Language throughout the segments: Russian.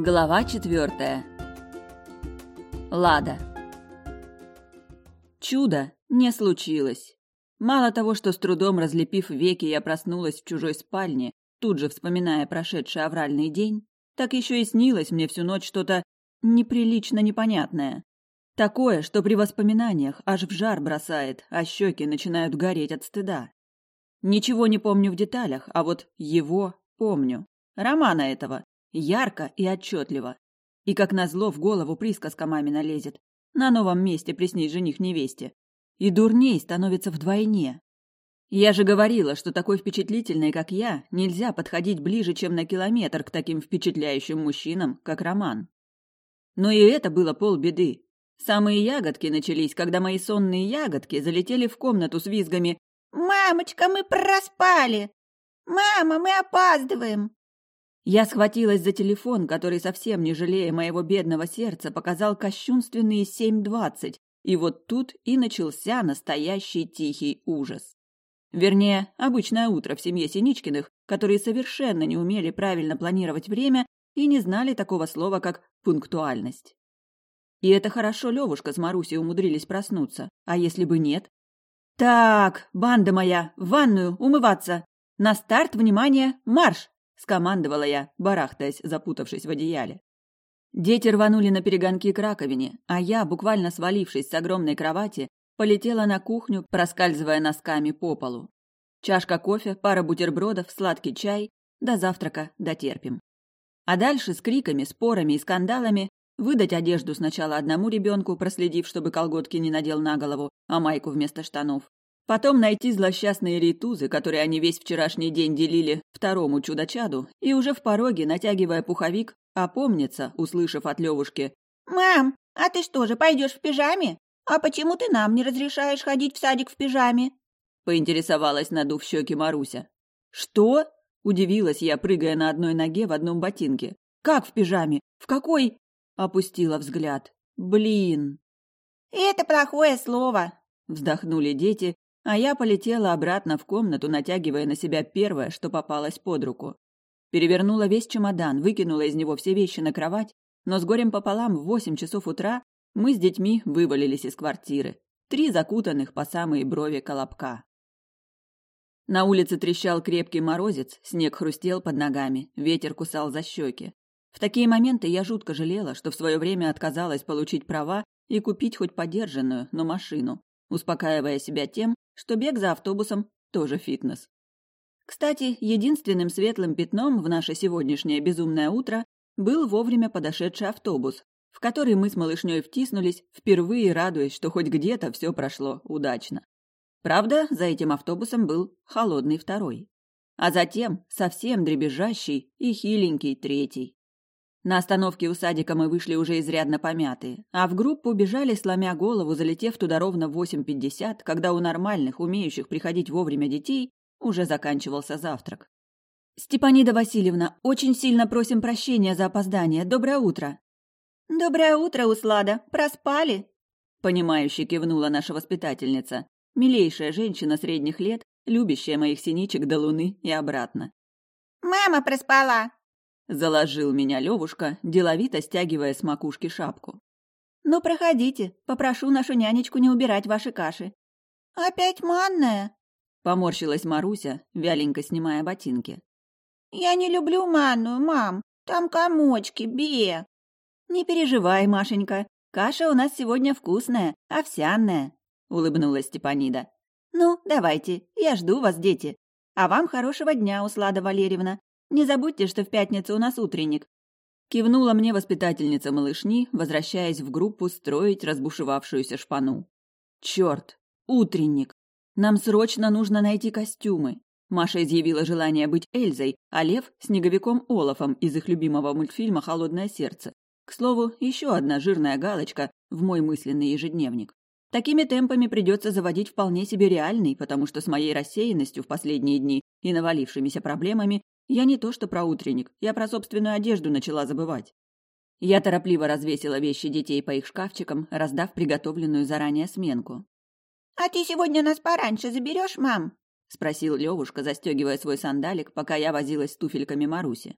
Глава четвертая. Лада. Чудо не случилось. Мало того, что с трудом разлепив веки, я проснулась в чужой спальне, тут же вспоминая прошедший авральный день, так еще и снилось мне всю ночь что-то неприлично непонятное. Такое, что при воспоминаниях аж в жар бросает, а щеки начинают гореть от стыда. Ничего не помню в деталях, а вот его помню. Романа этого, Ярко и отчетливо. И как назло в голову присказка мамина налезет, На новом месте приснись жених невесте. И дурней становится вдвойне. Я же говорила, что такой впечатлительной, как я, нельзя подходить ближе, чем на километр к таким впечатляющим мужчинам, как Роман. Но и это было полбеды. Самые ягодки начались, когда мои сонные ягодки залетели в комнату с визгами «Мамочка, мы проспали! Мама, мы опаздываем!» Я схватилась за телефон, который, совсем не жалея моего бедного сердца, показал кощунственные 7.20, и вот тут и начался настоящий тихий ужас. Вернее, обычное утро в семье Синичкиных, которые совершенно не умели правильно планировать время и не знали такого слова, как «пунктуальность». И это хорошо Левушка с Марусей умудрились проснуться, а если бы нет? «Так, банда моя, в ванную, умываться! На старт, внимание, марш!» скомандовала я, барахтаясь, запутавшись в одеяле. Дети рванули на перегонки к раковине, а я, буквально свалившись с огромной кровати, полетела на кухню, проскальзывая носками по полу. Чашка кофе, пара бутербродов, сладкий чай. До завтрака дотерпим. А дальше с криками, спорами и скандалами выдать одежду сначала одному ребенку, проследив, чтобы колготки не надел на голову, а майку вместо штанов, Потом найти злосчастные ритузы, которые они весь вчерашний день делили второму чудо-чаду, и уже в пороге, натягивая пуховик, опомниться, услышав от Левушки «Мам, а ты что же, пойдешь в пижаме? А почему ты нам не разрешаешь ходить в садик в пижаме?» поинтересовалась, надув щеки Маруся. «Что?» – удивилась я, прыгая на одной ноге в одном ботинке. «Как в пижаме? В какой?» – опустила взгляд. «Блин!» «Это плохое слово!» – вздохнули дети а я полетела обратно в комнату, натягивая на себя первое, что попалось под руку. Перевернула весь чемодан, выкинула из него все вещи на кровать, но с горем пополам в восемь часов утра мы с детьми вывалились из квартиры. Три закутанных по самые брови колобка. На улице трещал крепкий морозец, снег хрустел под ногами, ветер кусал за щеки. В такие моменты я жутко жалела, что в свое время отказалась получить права и купить хоть подержанную, но машину, успокаивая себя тем, что бег за автобусом тоже фитнес. Кстати, единственным светлым пятном в наше сегодняшнее безумное утро был вовремя подошедший автобус, в который мы с малышней втиснулись, впервые радуясь, что хоть где-то все прошло удачно. Правда, за этим автобусом был холодный второй. А затем совсем дребезжащий и хиленький третий. На остановке у садика мы вышли уже изрядно помятые, а в группу бежали, сломя голову, залетев туда ровно в 8.50, когда у нормальных, умеющих приходить вовремя детей, уже заканчивался завтрак. «Степанида Васильевна, очень сильно просим прощения за опоздание. Доброе утро!» «Доброе утро, Услада! Проспали?» Понимающе кивнула наша воспитательница, милейшая женщина средних лет, любящая моих синичек до луны и обратно. «Мама проспала!» Заложил меня Левушка, деловито стягивая с макушки шапку. «Ну, проходите, попрошу нашу нянечку не убирать ваши каши». «Опять манная?» — поморщилась Маруся, вяленько снимая ботинки. «Я не люблю манную, мам. Там комочки, бе!» «Не переживай, Машенька. Каша у нас сегодня вкусная, овсяная», — улыбнулась Степанида. «Ну, давайте, я жду вас, дети. А вам хорошего дня, Услада Валерьевна. Не забудьте, что в пятницу у нас утренник». Кивнула мне воспитательница малышни, возвращаясь в группу строить разбушевавшуюся шпану. «Черт! Утренник! Нам срочно нужно найти костюмы!» Маша изъявила желание быть Эльзой, а Лев – снеговиком Олафом из их любимого мультфильма «Холодное сердце». К слову, еще одна жирная галочка в мой мысленный ежедневник. Такими темпами придется заводить вполне себе реальный, потому что с моей рассеянностью в последние дни и навалившимися проблемами я не то что про утренник, я про собственную одежду начала забывать. Я торопливо развесила вещи детей по их шкафчикам, раздав приготовленную заранее сменку. «А ты сегодня нас пораньше заберешь, мам?» — спросил Левушка, застегивая свой сандалик, пока я возилась с туфельками Маруси.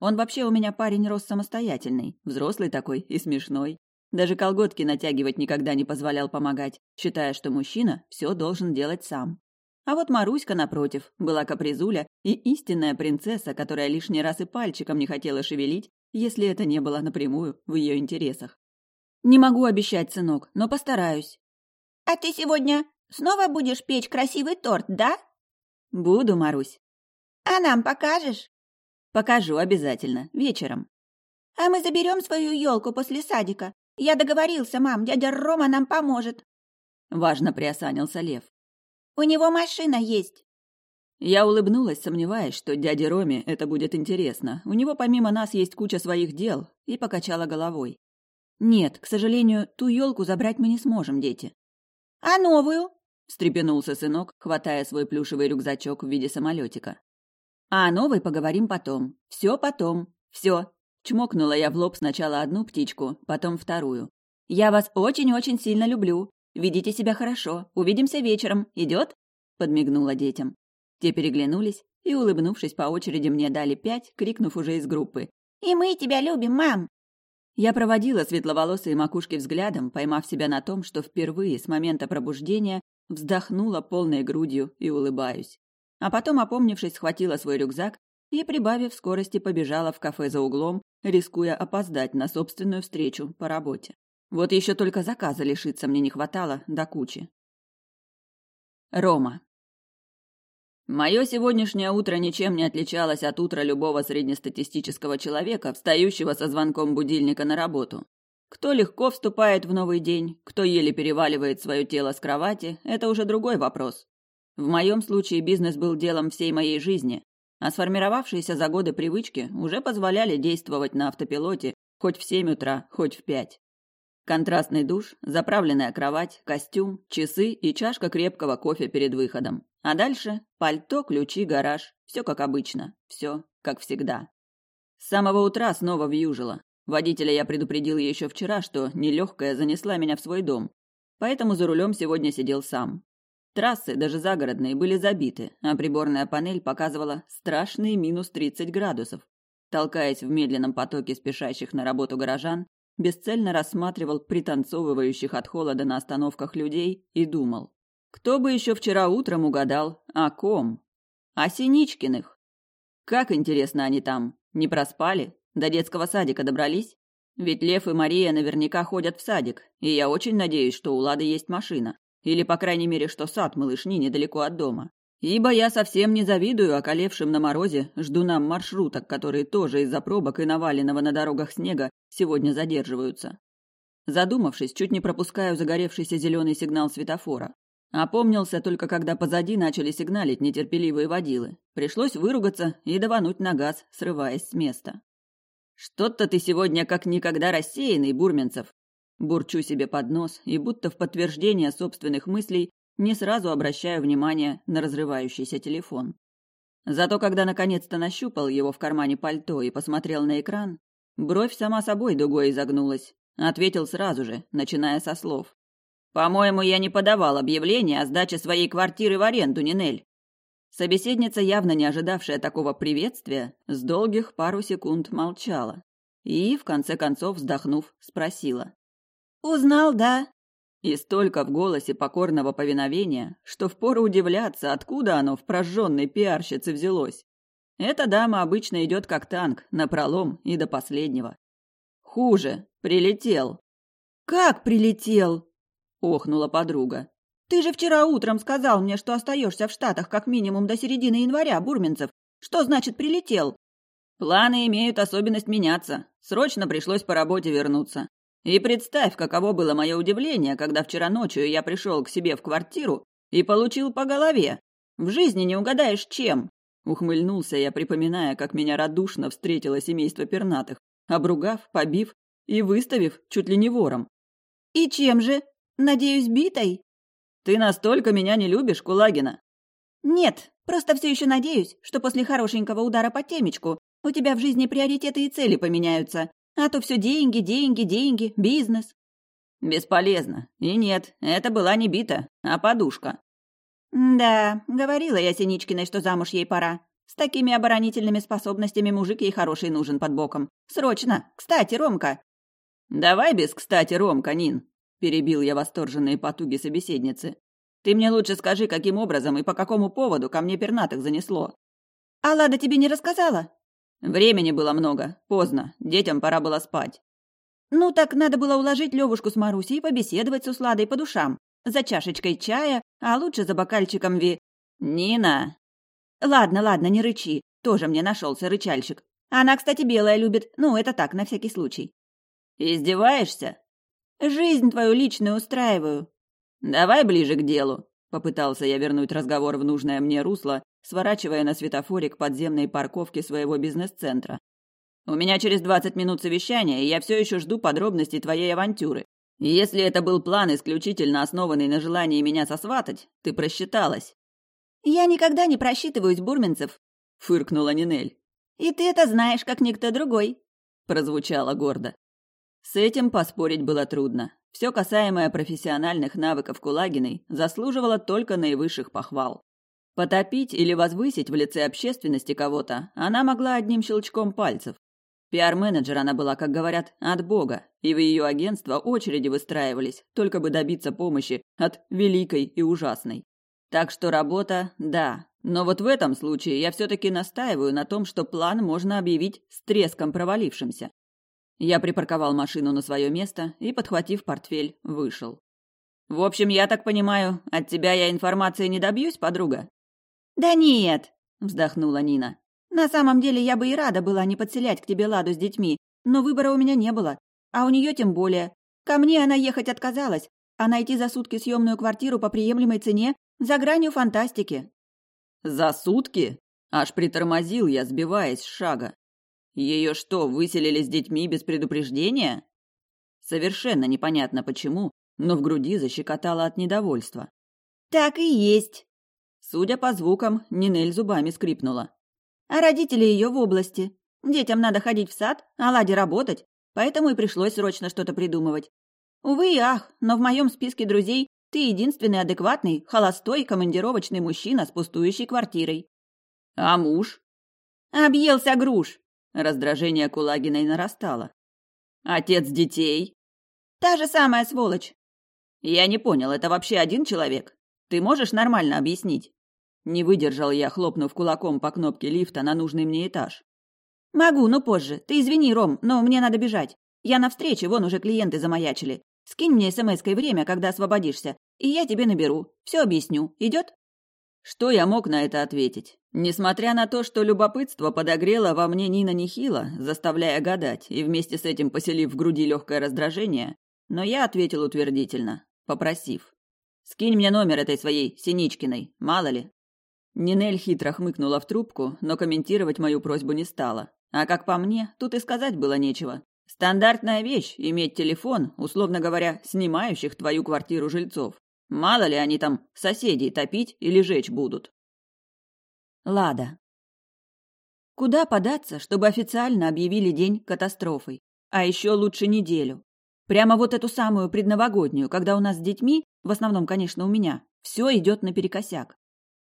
Он вообще у меня парень рос самостоятельный, взрослый такой и смешной. Даже колготки натягивать никогда не позволял помогать, считая, что мужчина все должен делать сам. А вот Маруська, напротив, была капризуля и истинная принцесса, которая лишний раз и пальчиком не хотела шевелить, если это не было напрямую в ее интересах. «Не могу обещать, сынок, но постараюсь». «А ты сегодня снова будешь печь красивый торт, да?» «Буду, Марусь». «А нам покажешь?» «Покажу обязательно, вечером». «А мы заберем свою елку после садика. Я договорился, мам, дядя Рома нам поможет». Важно приосанился Лев. У него машина есть. Я улыбнулась, сомневаясь, что дяде Роме это будет интересно. У него помимо нас есть куча своих дел, и покачала головой. Нет, к сожалению, ту елку забрать мы не сможем, дети. А новую? встрепенулся сынок, хватая свой плюшевый рюкзачок в виде самолетика. А о новой поговорим потом. Все потом. Все. Чмокнула я в лоб сначала одну птичку, потом вторую. Я вас очень-очень сильно люблю. Ведите себя хорошо. Увидимся вечером. Идет?» Подмигнула детям. Те переглянулись и, улыбнувшись по очереди, мне дали пять, крикнув уже из группы. «И мы тебя любим, мам!» Я проводила светловолосые макушки взглядом, поймав себя на том, что впервые с момента пробуждения вздохнула полной грудью и улыбаюсь. А потом, опомнившись, схватила свой рюкзак и, прибавив скорости, побежала в кафе за углом, рискуя опоздать на собственную встречу по работе. Вот еще только заказа лишиться мне не хватало до да кучи. Рома. Мое сегодняшнее утро ничем не отличалось от утра любого среднестатистического человека, встающего со звонком будильника на работу. Кто легко вступает в новый день, кто еле переваливает свое тело с кровати, это уже другой вопрос. В моем случае бизнес был делом всей моей жизни, а сформировавшиеся за годы привычки уже позволяли действовать на автопилоте хоть в семь утра, хоть в пять. Контрастный душ, заправленная кровать, костюм, часы и чашка крепкого кофе перед выходом. А дальше пальто, ключи, гараж. Все как обычно. Все как всегда. С самого утра снова вьюжило. Водителя я предупредил еще вчера, что нелегкая занесла меня в свой дом. Поэтому за рулем сегодня сидел сам. Трассы, даже загородные, были забиты, а приборная панель показывала страшные минус 30 градусов. Толкаясь в медленном потоке спешащих на работу горожан, бесцельно рассматривал пританцовывающих от холода на остановках людей и думал. Кто бы еще вчера утром угадал, о ком? О Синичкиных. Как интересно они там, не проспали? До детского садика добрались? Ведь Лев и Мария наверняка ходят в садик, и я очень надеюсь, что у Лады есть машина. Или, по крайней мере, что сад малышни недалеко от дома. Ибо я совсем не завидую околевшим на морозе ждунам маршруток, которые тоже из-за пробок и наваленного на дорогах снега сегодня задерживаются. Задумавшись, чуть не пропускаю загоревшийся зеленый сигнал светофора. Опомнился только, когда позади начали сигналить нетерпеливые водилы. Пришлось выругаться и давануть на газ, срываясь с места. «Что-то ты сегодня как никогда рассеянный, Бурменцев!» Бурчу себе под нос и будто в подтверждение собственных мыслей не сразу обращаю внимание на разрывающийся телефон. Зато когда наконец-то нащупал его в кармане пальто и посмотрел на экран, бровь сама собой дугой изогнулась. Ответил сразу же, начиная со слов. «По-моему, я не подавал объявление о сдаче своей квартиры в аренду, Нинель». Собеседница, явно не ожидавшая такого приветствия, с долгих пару секунд молчала и, в конце концов, вздохнув, спросила. «Узнал, да?» И столько в голосе покорного повиновения, что впору удивляться, откуда оно в прожженной пиарщице взялось. Эта дама обычно идет как танк, на пролом и до последнего. Хуже, прилетел. «Как прилетел?» – охнула подруга. «Ты же вчера утром сказал мне, что остаешься в Штатах как минимум до середины января, Бурминцев. Что значит прилетел?» «Планы имеют особенность меняться. Срочно пришлось по работе вернуться. И представь, каково было мое удивление, когда вчера ночью я пришел к себе в квартиру и получил по голове. В жизни не угадаешь, чем. Ухмыльнулся я, припоминая, как меня радушно встретило семейство пернатых, обругав, побив и выставив чуть ли не вором. «И чем же? Надеюсь, битой?» «Ты настолько меня не любишь, Кулагина?» «Нет, просто все еще надеюсь, что после хорошенького удара по темечку у тебя в жизни приоритеты и цели поменяются, а то все деньги, деньги, деньги, бизнес. Бесполезно. И нет, это была не бита, а подушка. Да, говорила я Синичкиной, что замуж ей пора. С такими оборонительными способностями мужик ей хороший нужен под боком. Срочно! Кстати, Ромка!» «Давай без «кстати, Ромка, Нин!» – перебил я восторженные потуги собеседницы. «Ты мне лучше скажи, каким образом и по какому поводу ко мне пернатых занесло». «А Лада тебе не рассказала?» Времени было много, поздно, детям пора было спать. Ну так надо было уложить Левушку с Марусей и побеседовать с Усладой по душам. За чашечкой чая, а лучше за бокальчиком ви... Нина! Ладно, ладно, не рычи. Тоже мне нашелся рычальщик. Она, кстати, белая любит. Ну, это так, на всякий случай. Издеваешься? Жизнь твою личную устраиваю. Давай ближе к делу. Попытался я вернуть разговор в нужное мне русло, сворачивая на светофорик подземной парковки своего бизнес-центра. «У меня через 20 минут совещания, и я все еще жду подробностей твоей авантюры. Если это был план, исключительно основанный на желании меня сосватать, ты просчиталась». «Я никогда не просчитываюсь, Бурминцев», — фыркнула Нинель. «И ты это знаешь, как никто другой», — прозвучало гордо. С этим поспорить было трудно. Все касаемое профессиональных навыков Кулагиной заслуживало только наивысших похвал. Потопить или возвысить в лице общественности кого-то она могла одним щелчком пальцев. Пиар-менеджер она была, как говорят, от бога, и в ее агентство очереди выстраивались, только бы добиться помощи от великой и ужасной. Так что работа – да, но вот в этом случае я все-таки настаиваю на том, что план можно объявить с треском провалившимся. Я припарковал машину на свое место и, подхватив портфель, вышел. «В общем, я так понимаю, от тебя я информации не добьюсь, подруга?» «Да нет!» – вздохнула Нина. «На самом деле я бы и рада была не подселять к тебе Ладу с детьми, но выбора у меня не было, а у нее тем более. Ко мне она ехать отказалась, а найти за сутки съемную квартиру по приемлемой цене за гранью фантастики». «За сутки?» – аж притормозил я, сбиваясь с шага. Ее что, выселили с детьми без предупреждения? Совершенно непонятно почему, но в груди защекотало от недовольства. Так и есть. Судя по звукам, Нинель зубами скрипнула. А родители ее в области. Детям надо ходить в сад, а Ладе работать, поэтому и пришлось срочно что-то придумывать. Увы и ах, но в моем списке друзей ты единственный адекватный, холостой, командировочный мужчина с пустующей квартирой. А муж? Объелся груш. Раздражение Кулагиной нарастало. «Отец детей?» «Та же самая сволочь!» «Я не понял, это вообще один человек? Ты можешь нормально объяснить?» Не выдержал я, хлопнув кулаком по кнопке лифта на нужный мне этаж. «Могу, но позже. Ты извини, Ром, но мне надо бежать. Я на встрече, вон уже клиенты замаячили. Скинь мне смс-кой время, когда освободишься, и я тебе наберу. Все объясню. Идет?» Что я мог на это ответить? Несмотря на то, что любопытство подогрело во мне Нина нехило, заставляя гадать и вместе с этим поселив в груди легкое раздражение, но я ответил утвердительно, попросив. «Скинь мне номер этой своей Синичкиной, мало ли». Нинель хитро хмыкнула в трубку, но комментировать мою просьбу не стала. А как по мне, тут и сказать было нечего. Стандартная вещь – иметь телефон, условно говоря, снимающих твою квартиру жильцов. Мало ли они там соседей топить или жечь будут. Лада. Куда податься, чтобы официально объявили день катастрофой? А еще лучше неделю. Прямо вот эту самую предновогоднюю, когда у нас с детьми, в основном, конечно, у меня, все идет наперекосяк.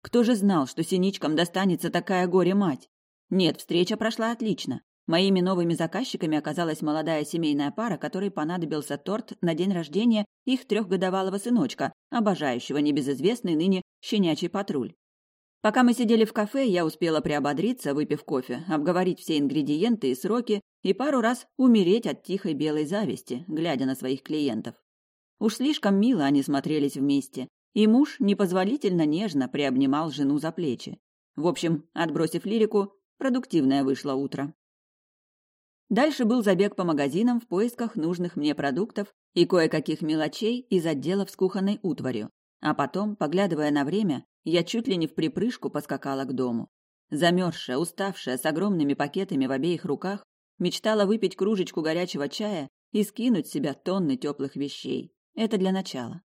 Кто же знал, что синичкам достанется такая горе-мать? Нет, встреча прошла отлично. Моими новыми заказчиками оказалась молодая семейная пара, которой понадобился торт на день рождения их трехгодовалого сыночка, обожающего небезызвестный ныне щенячий патруль. Пока мы сидели в кафе, я успела приободриться, выпив кофе, обговорить все ингредиенты и сроки и пару раз умереть от тихой белой зависти, глядя на своих клиентов. Уж слишком мило они смотрелись вместе, и муж непозволительно нежно приобнимал жену за плечи. В общем, отбросив лирику, продуктивное вышло утро. Дальше был забег по магазинам в поисках нужных мне продуктов и кое-каких мелочей из отдела с кухонной утварью. А потом, поглядывая на время, я чуть ли не в припрыжку поскакала к дому. Замерзшая, уставшая, с огромными пакетами в обеих руках, мечтала выпить кружечку горячего чая и скинуть с себя тонны теплых вещей. Это для начала.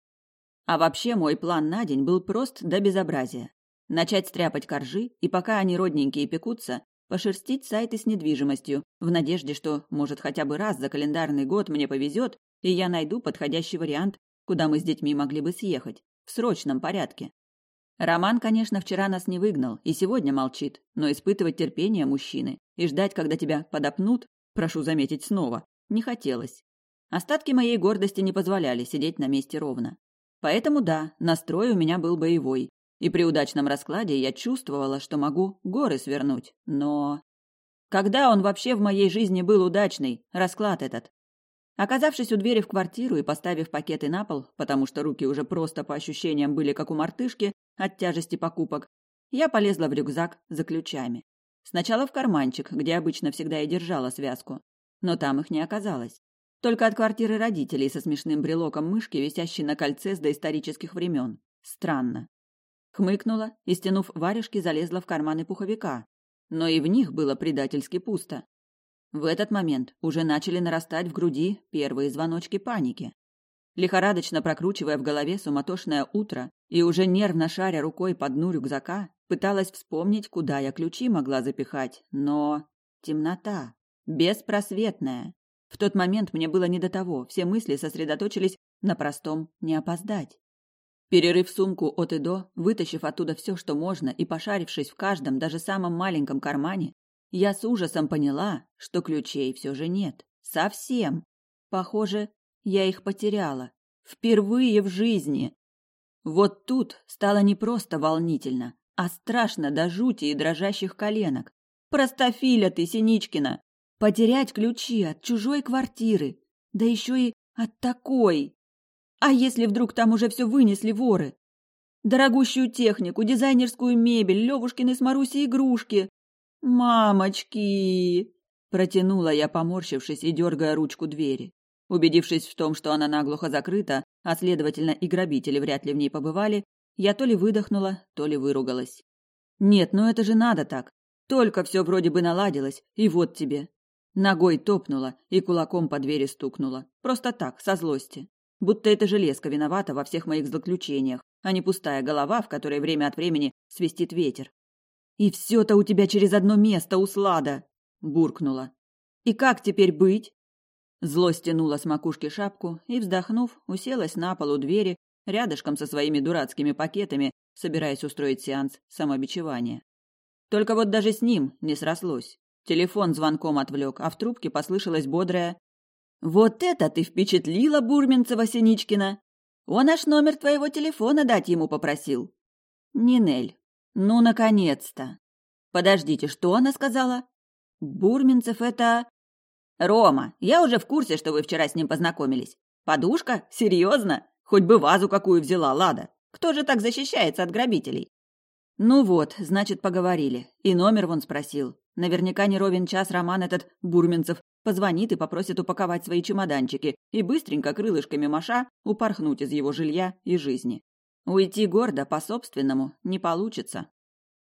А вообще мой план на день был прост до безобразия. Начать стряпать коржи, и пока они родненькие пекутся, пошерстить сайты с недвижимостью, в надежде, что, может, хотя бы раз за календарный год мне повезет, и я найду подходящий вариант, куда мы с детьми могли бы съехать, в срочном порядке. Роман, конечно, вчера нас не выгнал и сегодня молчит, но испытывать терпение мужчины и ждать, когда тебя подопнут, прошу заметить снова, не хотелось. Остатки моей гордости не позволяли сидеть на месте ровно. Поэтому да, настрой у меня был боевой, и при удачном раскладе я чувствовала, что могу горы свернуть, но... Когда он вообще в моей жизни был удачный, расклад этот? Оказавшись у двери в квартиру и поставив пакеты на пол, потому что руки уже просто по ощущениям были как у мартышки от тяжести покупок, я полезла в рюкзак за ключами. Сначала в карманчик, где обычно всегда и держала связку. Но там их не оказалось. Только от квартиры родителей со смешным брелоком мышки, висящей на кольце с доисторических времен. Странно. Хмыкнула и, стянув варежки, залезла в карманы пуховика. Но и в них было предательски пусто. В этот момент уже начали нарастать в груди первые звоночки паники. Лихорадочно прокручивая в голове суматошное утро и уже нервно шаря рукой по дну рюкзака, пыталась вспомнить, куда я ключи могла запихать, но... Темнота. Беспросветная. В тот момент мне было не до того, все мысли сосредоточились на простом «не опоздать». Перерыв сумку от и до, вытащив оттуда все, что можно, и пошарившись в каждом, даже самом маленьком кармане, я с ужасом поняла, что ключей все же нет. Совсем. Похоже, я их потеряла. Впервые в жизни. Вот тут стало не просто волнительно, а страшно до жути и дрожащих коленок. Простофиля ты, Синичкина! Потерять ключи от чужой квартиры, да еще и от такой. А если вдруг там уже все вынесли воры? Дорогущую технику, дизайнерскую мебель, Левушкины с Марусей игрушки. «Мамочки!» – протянула я, поморщившись и дергая ручку двери. Убедившись в том, что она наглухо закрыта, а, следовательно, и грабители вряд ли в ней побывали, я то ли выдохнула, то ли выругалась. «Нет, ну это же надо так! Только все вроде бы наладилось, и вот тебе!» Ногой топнула и кулаком по двери стукнула. Просто так, со злости. Будто эта железка виновата во всех моих злоключениях, а не пустая голова, в которой время от времени свистит ветер. «И все-то у тебя через одно место, Услада!» – буркнула. «И как теперь быть?» Зло стянула с макушки шапку и, вздохнув, уселась на полу двери, рядышком со своими дурацкими пакетами, собираясь устроить сеанс самобичевания. Только вот даже с ним не срослось. Телефон звонком отвлек, а в трубке послышалось бодрое «Вот это ты впечатлила Бурминцева-Синичкина! Он аж номер твоего телефона дать ему попросил!» Нинель. Ну, наконец-то! Подождите, что она сказала? Бурминцев это... Рома, я уже в курсе, что вы вчера с ним познакомились. Подушка? Серьезно? Хоть бы вазу какую взяла, Лада. Кто же так защищается от грабителей? Ну вот, значит, поговорили. И номер вон спросил. Наверняка не ровен час Роман этот Бурминцев позвонит и попросит упаковать свои чемоданчики и быстренько крылышками маша упорхнуть из его жилья и жизни. Уйти гордо по-собственному не получится.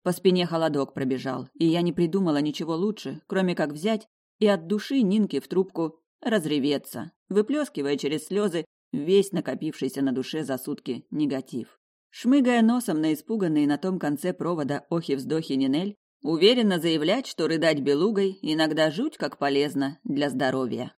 По спине холодок пробежал, и я не придумала ничего лучше, кроме как взять и от души Нинки в трубку разреветься, выплескивая через слезы весь накопившийся на душе за сутки негатив. Шмыгая носом на испуганные на том конце провода охи-вздохи Нинель, уверенно заявлять, что рыдать белугой иногда жуть как полезно для здоровья.